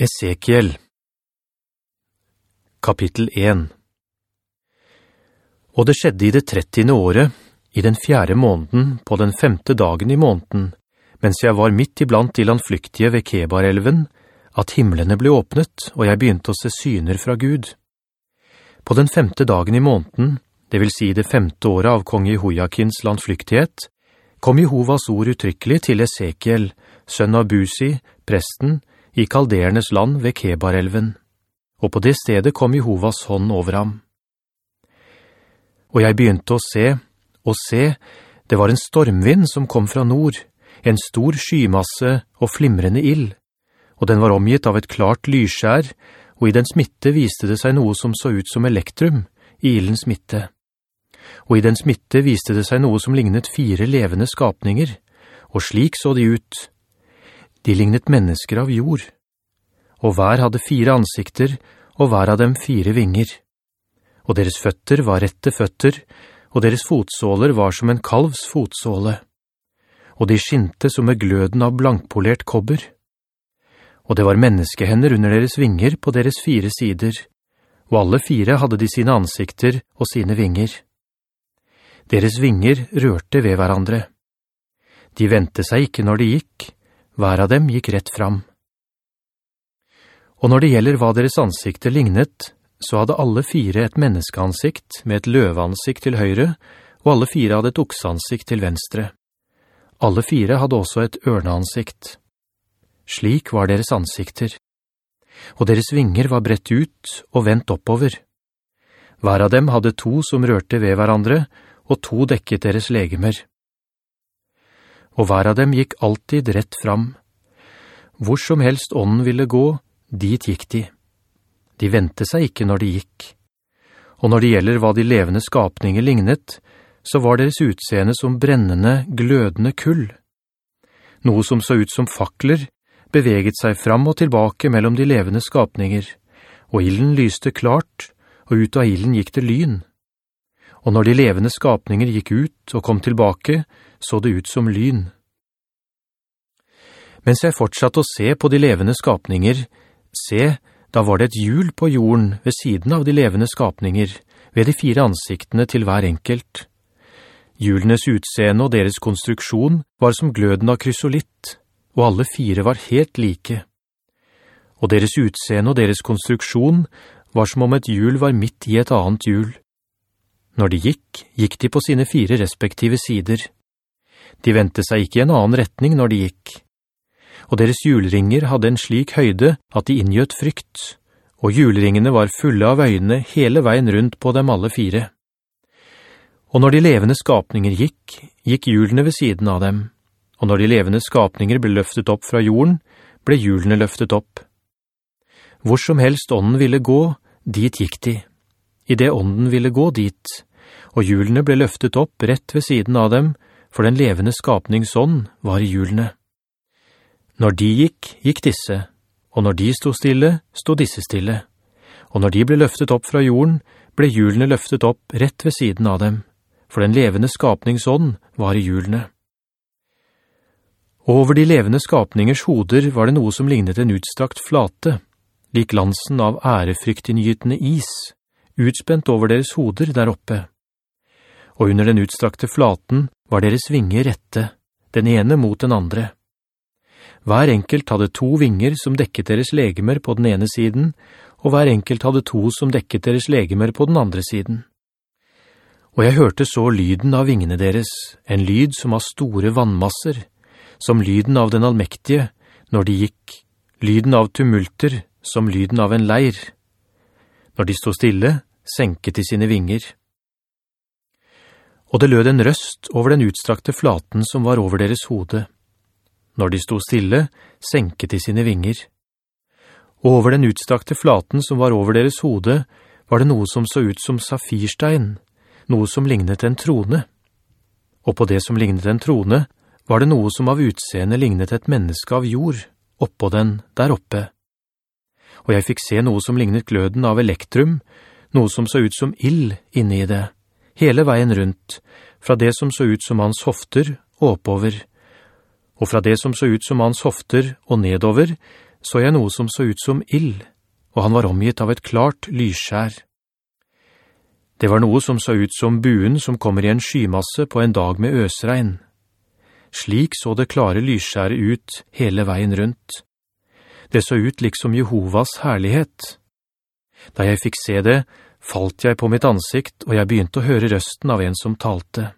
Esekiel Kapittel 1 Og det skjedde i det trettiende året, i den fjerde måneden, på den femte dagen i måneden, mens jeg var midt iblant de landflyktige ved Kebar-elven, at himmelene ble åpnet, og jeg begynte å se syner fra Gud. På den femte dagen i måneden, det vil si det femte året av kong Jehoiakins landflyktighet, kom Jehovas ord uttrykkelig til Esekiel, sønn av Busi, presten, i kaldernes land ved Kebar-elven, og på det stedet kom Jehovas hånd over ham. Og jeg begynte å se, og se, det var en stormvind som kom fra nord, en stor skymasse og flimrende ill, og den var omgitt av et klart lyskjær, og i den smitte viste det seg noe som så ut som elektrum i illens midte. Og i den smitte viste det seg noe som lignet fire levende skapninger, og slik så de ut, de lignet mennesker av jord, og hver hadde fire ansikter, og hver av dem fire vinger. Og deres føtter var rette føtter, og deres fotsåler var som en kalvs fotsåle. Og de skinte som med gløden av blankpolert kobber. Og det var menneskehender under deres vinger på deres fire sider, og alle fire hadde de sine ansikter og sine vinger. Deres vinger rørte ved hverandre. De ventet seg ikke når de gikk, hver av dem gikk rett fram. Og når det gjelder hva deres ansikter lignet, så hadde alle fire et menneskeansikt med et løveansikt til høyre, og alle fire hadde et oksansikt til venstre. Alle fire hadde også et ørneansikt. Slik var deres ansikter. Og deres vinger var brett ut og vendt oppover. Hver av dem hadde to som rørte ved hverandre, og to dekket deres legemer og hver av dem gikk alltid rett fram. Hvor som helst ånden ville gå, dit gikk de. De ventet seg ikke når de gikk. Og når det gjelder hva de levende skapninger lignet, så var deres utseende som brennende, glødende kull. Noe som så ut som fakler, beveget seg fram og tilbake mellom de levende skapninger, og illen lyste klart, og ut av illen gikk det lyn. Og når de levende skapninger gikk ut og kom tilbake, så det ut som lyn. Mens jeg fortsatte å se på de levende skapninger, se, da var det et hjul på jorden ved siden av de levende skapninger, ved de fire ansiktene til hver enkelt. Hjulenes utseende og deres konstruksjon var som gløden av krysolitt, og alle fire var helt like. Og deres utseende og deres konstruksjon var som om et hjul var midt i et annet hjul. Når de gikk, gikk de på sine fire respektive sider. De ventet seg ikke i en annen retning når de gikk. Og deres julringer hadde en slik høyde at de inngjøt frykt, og julringene var fulle av øynene hele veien rundt på dem alle fire. Og når de levende skapninger gikk, gikk julene ved siden av dem, og når de levende skapninger ble løftet opp fra jorden, ble julene løftet opp. Hvor som helst ånden ville gå, dit gikk de. I det ånden ville gå dit, og hjulene ble løftet opp rett ved siden av dem, for den levende skapningsånd var i hjulene. Når de gikk, gikk disse, og når de sto stille, sto disse stille. Og når de ble løftet opp fra jorden, ble hjulene løftet opp rett ved siden av dem, for den levende skapningsånd var i hjulene. Over de levende skapningers hoder var det noe som lignet en utstrakt flate, lik lansen av ærefryktinngytende is, utspent over deres hoder der oppe. Og under den utstrakte flaten var deres vinger rette, den ene mot den andre. Hver enkelt hadde to vinger som dekket deres legemer på den ene siden, og hver enkelt hadde to som dekket deres legemer på den andre siden. Og jeg hørte så lyden av vingene deres, en lyd som av store vannmasser, som lyden av den allmektige, når de gikk, lyden av tumulter, som lyden av en leir. Når de stod stille, senket de sine vinger og det lød en røst over den utstrakte flaten som var over deres hode. Når de stod stille, senket de sine vinger. Og over den utstrakte flaten som var over deres hode, var det noe som så ut som safirstein, noe som lignet en trone. Og på det som lignet en trone, var det noe som av utseende lignet et menneske av jord, oppå den, der oppe. Og jeg fikk se noe som lignet gløden av elektrum, noe som så ut som ill inne i det hele veien rundt, fra det som så ut som hans hofter og oppover, og fra det som så ut som hans hofter og nedover, så jeg noe som så ut som ill, og han var omgitt av et klart lyskjær. Det var noe som så ut som buen som kommer i en skymasse på en dag med øsregn. Slik så det klare lysskjæret ut hele veien rundt. Det så ut liksom Jehovas herlighet. Da jeg fikk se det, falt jeg på mitt ansikt, og jeg begynte å høre røsten av en som talte.